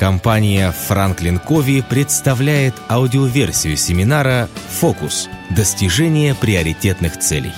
Компания Franklin Кови представляет аудиоверсию семинара «Фокус. Достижение приоритетных целей».